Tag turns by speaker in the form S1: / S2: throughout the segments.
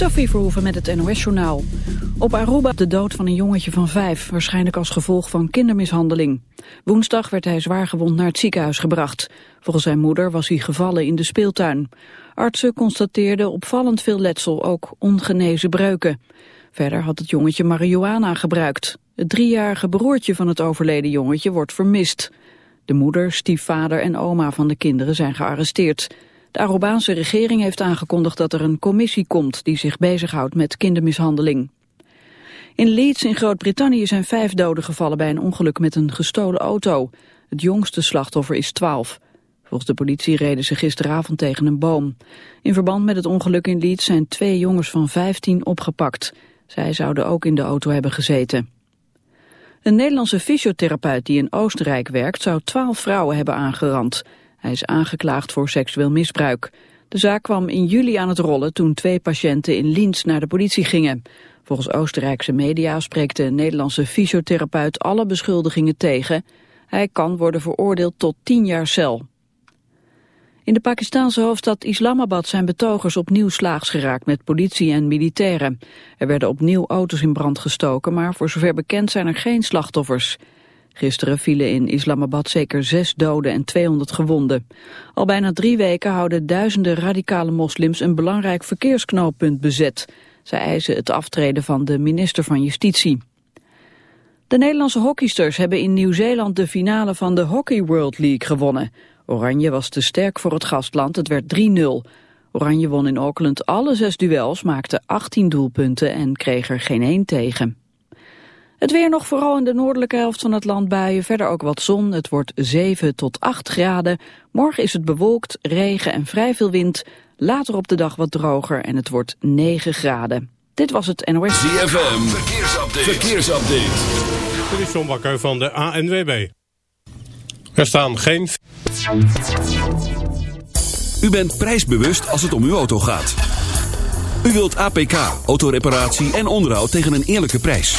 S1: Sophie Verhoeven met het NOS-journaal. Op Aruba de dood van een jongetje van vijf, waarschijnlijk als gevolg van kindermishandeling. Woensdag werd hij zwaargewond naar het ziekenhuis gebracht. Volgens zijn moeder was hij gevallen in de speeltuin. Artsen constateerden opvallend veel letsel, ook ongenezen breuken. Verder had het jongetje marihuana gebruikt. Het driejarige broertje van het overleden jongetje wordt vermist. De moeder, stiefvader en oma van de kinderen zijn gearresteerd. De Arubaanse regering heeft aangekondigd dat er een commissie komt die zich bezighoudt met kindermishandeling. In Leeds in Groot-Brittannië zijn vijf doden gevallen bij een ongeluk met een gestolen auto. Het jongste slachtoffer is 12. Volgens de politie reden ze gisteravond tegen een boom. In verband met het ongeluk in Leeds zijn twee jongens van 15 opgepakt. Zij zouden ook in de auto hebben gezeten. Een Nederlandse fysiotherapeut die in Oostenrijk werkt... zou twaalf vrouwen hebben aangerand. Hij is aangeklaagd voor seksueel misbruik. De zaak kwam in juli aan het rollen toen twee patiënten in Linz naar de politie gingen. Volgens Oostenrijkse media spreekt de Nederlandse fysiotherapeut alle beschuldigingen tegen. Hij kan worden veroordeeld tot tien jaar cel. In de Pakistanse hoofdstad Islamabad zijn betogers opnieuw slaags geraakt met politie en militairen. Er werden opnieuw auto's in brand gestoken, maar voor zover bekend zijn er geen slachtoffers. Gisteren vielen in Islamabad zeker zes doden en 200 gewonden. Al bijna drie weken houden duizenden radicale moslims een belangrijk verkeersknooppunt bezet. Zij eisen het aftreden van de minister van Justitie. De Nederlandse hockeysters hebben in Nieuw-Zeeland de finale van de Hockey World League gewonnen. Oranje was te sterk voor het gastland, het werd 3-0. Oranje won in Auckland alle zes duels, maakte 18 doelpunten en kreeg er geen één tegen. Het weer nog vooral in de noordelijke helft van het land buien. Verder ook wat zon. Het wordt 7 tot 8 graden. Morgen is het bewolkt, regen en vrij veel wind. Later op de dag wat droger en het wordt 9 graden. Dit was het NOS.
S2: ZFM, verkeersupdate. verkeersupdate.
S3: Dit is John Bakker van de ANWB. Er staan geen...
S2: U bent prijsbewust als het om uw auto gaat. U wilt APK, autoreparatie en onderhoud tegen een eerlijke prijs.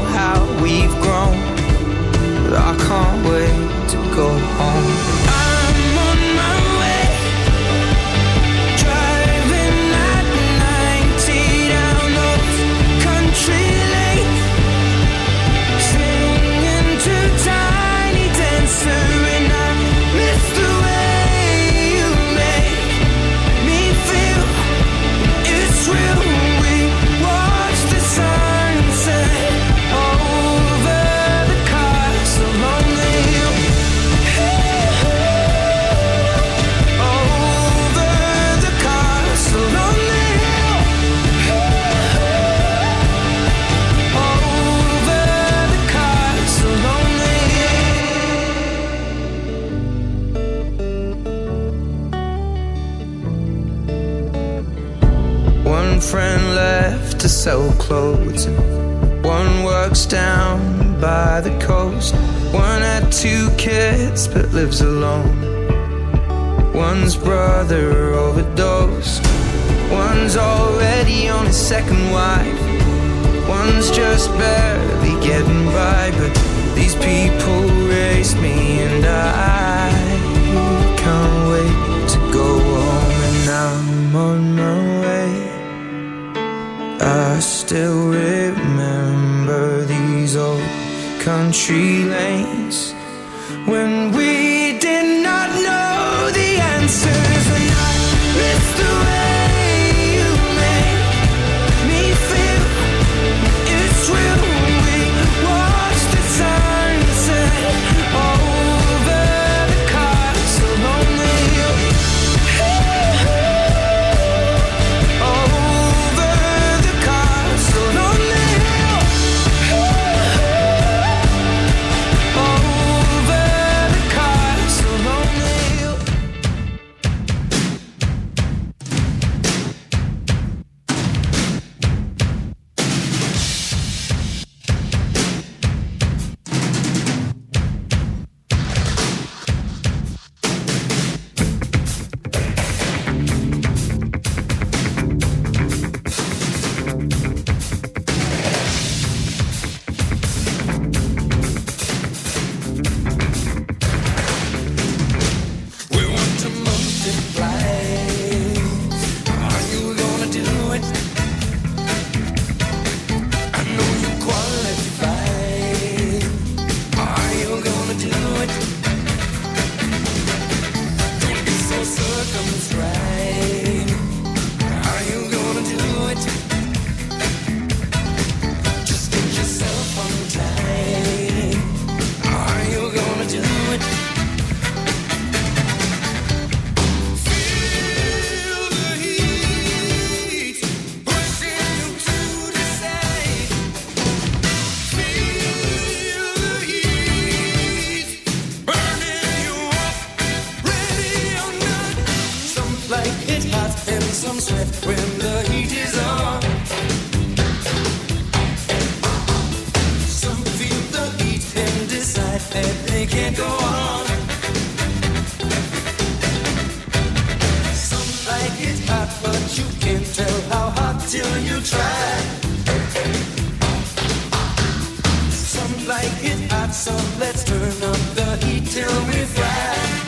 S4: like it hot, so let's turn up the heat till we fry.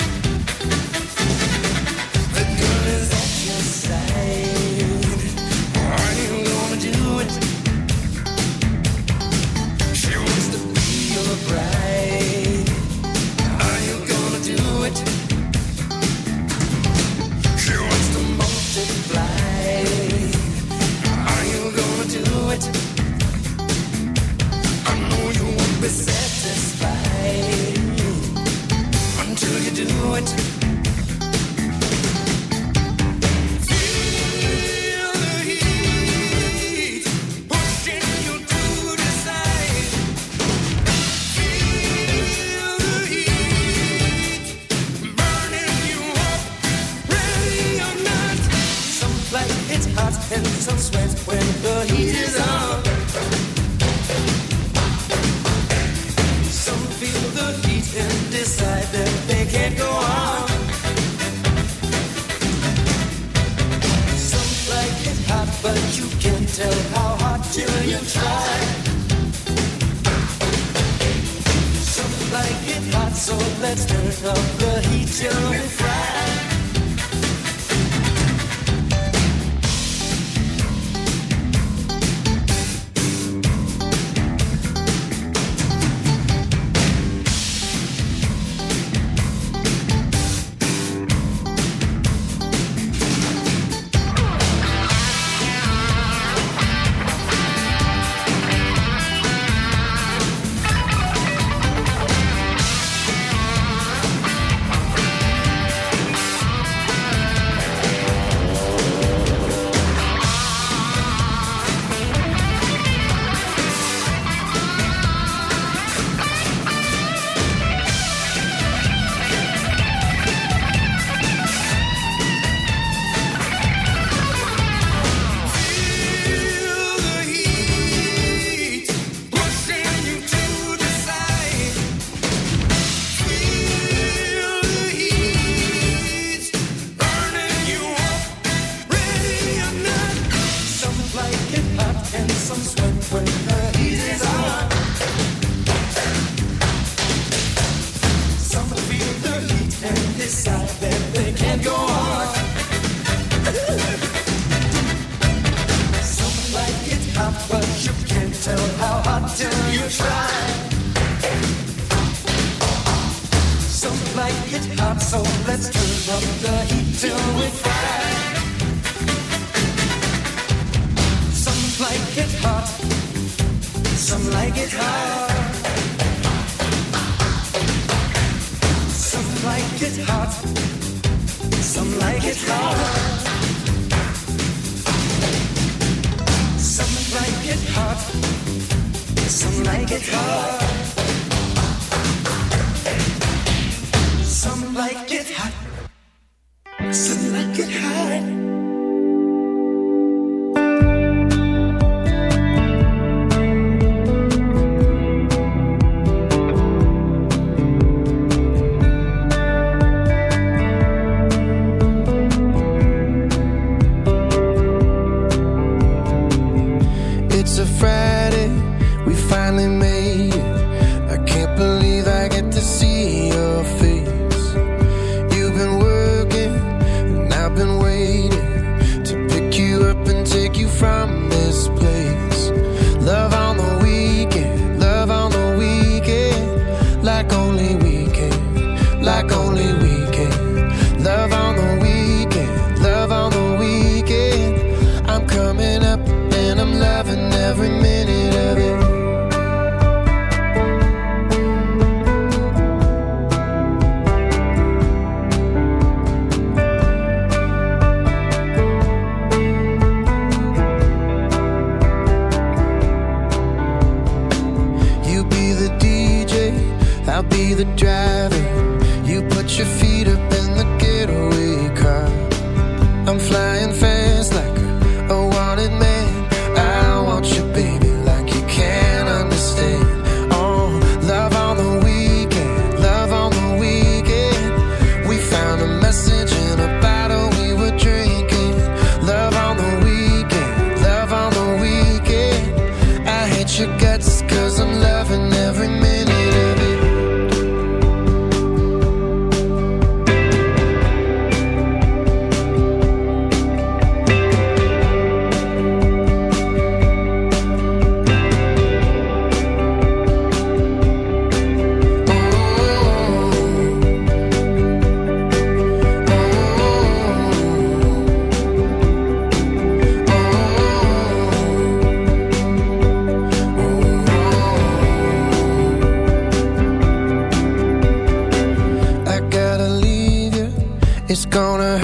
S5: finally made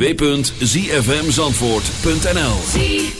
S6: www.zfmzandvoort.nl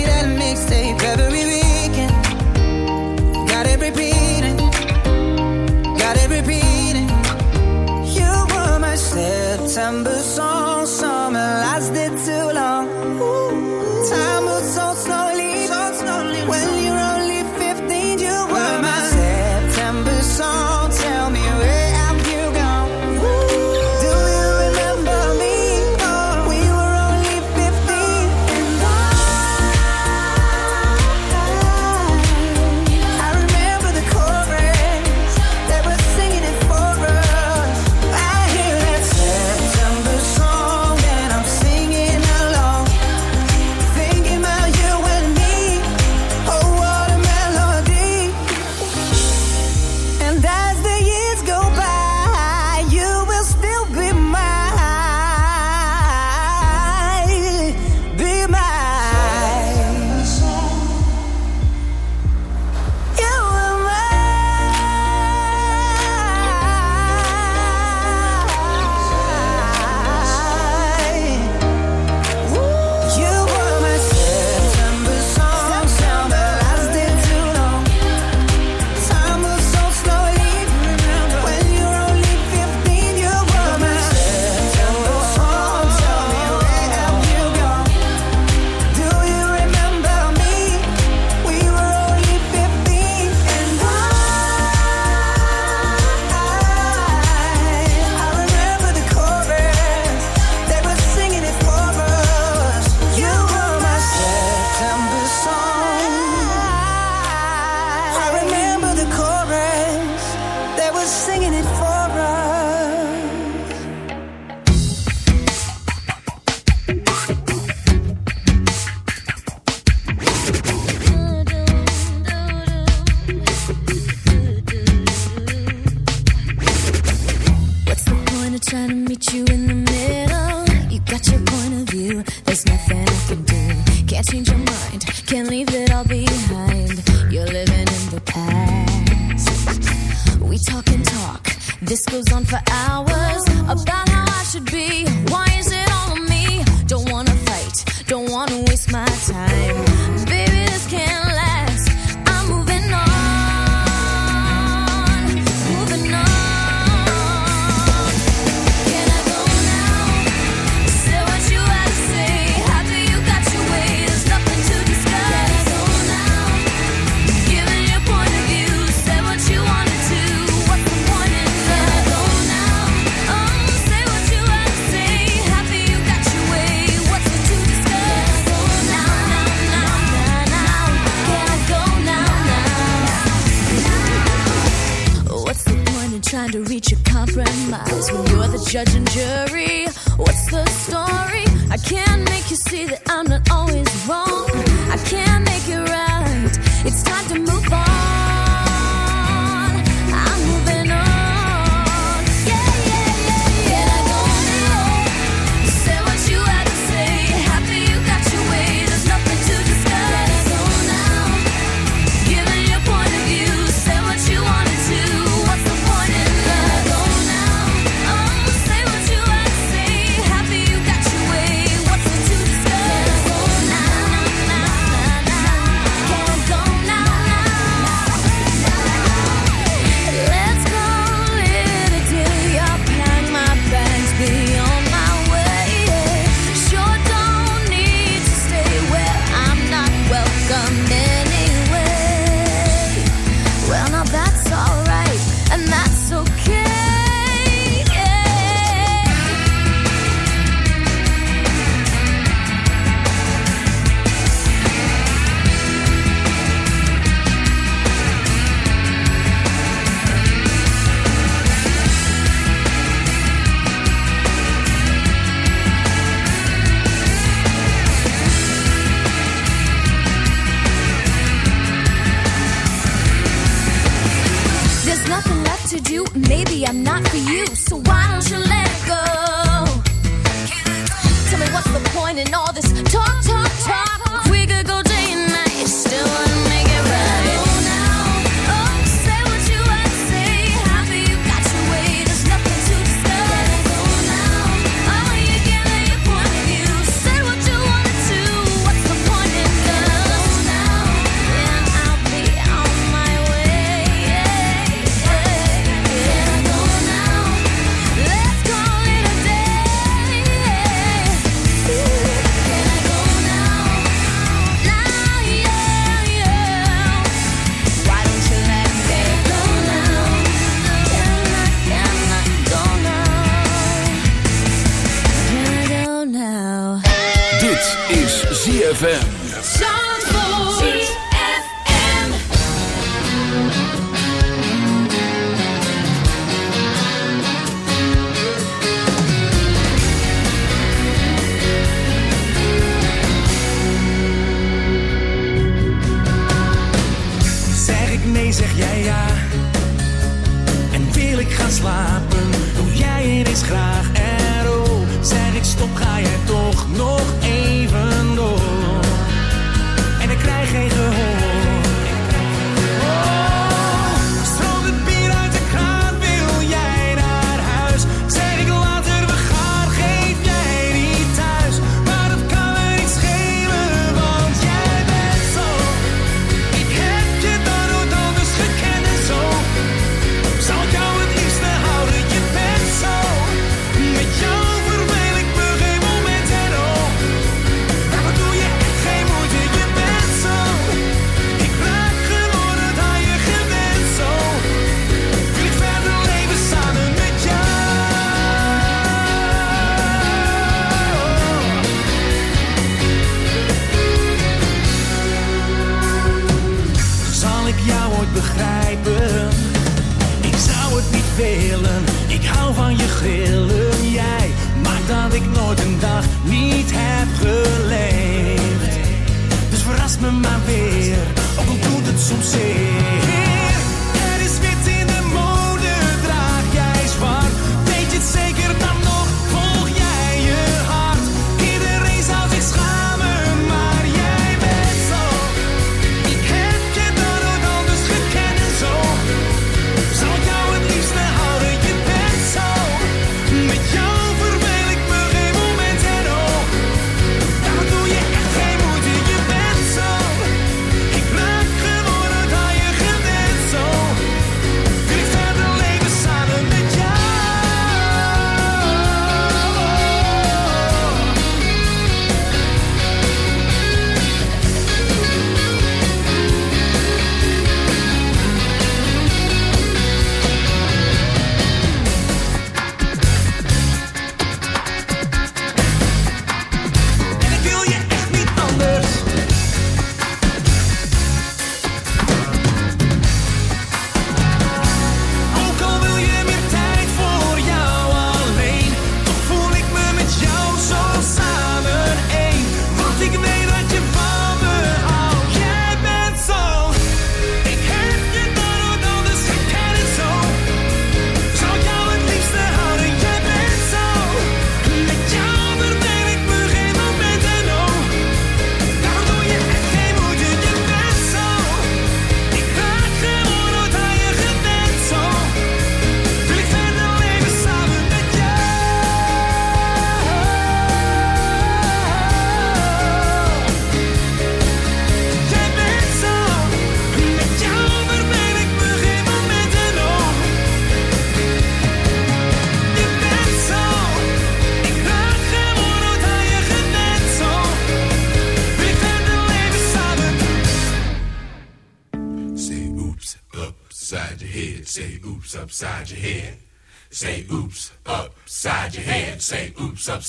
S7: September.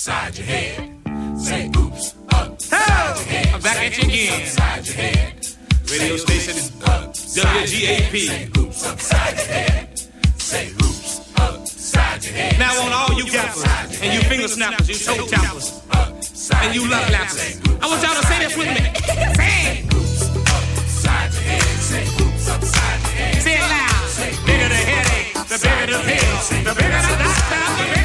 S8: upside your head. Say oops, upside your head.
S9: I'm back at you again.
S8: Upside your head.
S9: Radio station
S8: is
S9: WGAP.
S8: Say oops, upside your head. Say oops, upside your head.
S9: Now on all you gappers and you finger snappers, you toe tappers, and you love lappers, I want y'all to say this with me. Say oops,
S8: upside your head. Say oops, upside your head.
S9: Say it loud. Bigger the headache, the bigger the pill, the bigger the doctor, the bigger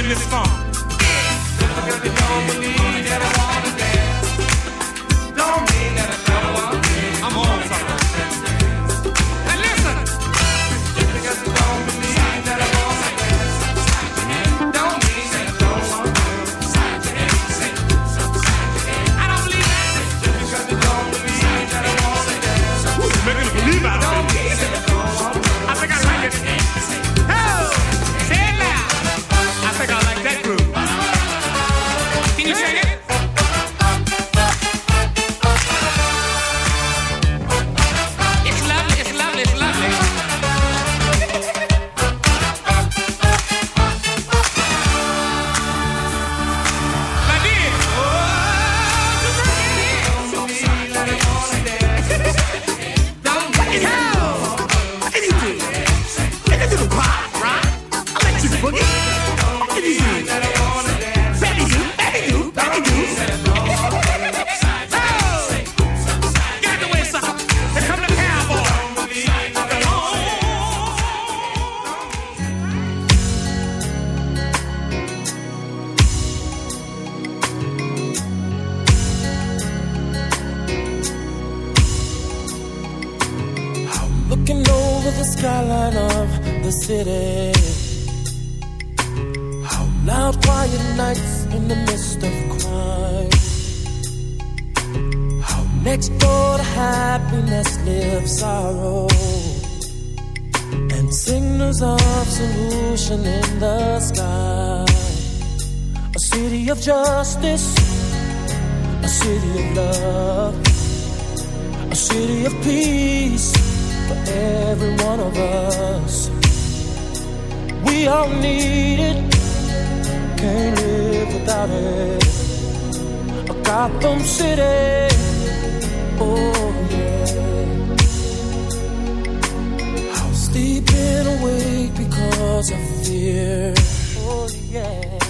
S9: in this song. Look at the
S10: love, a city of peace for every one of us. We all need it, can't live without it. A Gotham City, oh yeah. I'll sleep awake because of fear, oh yeah.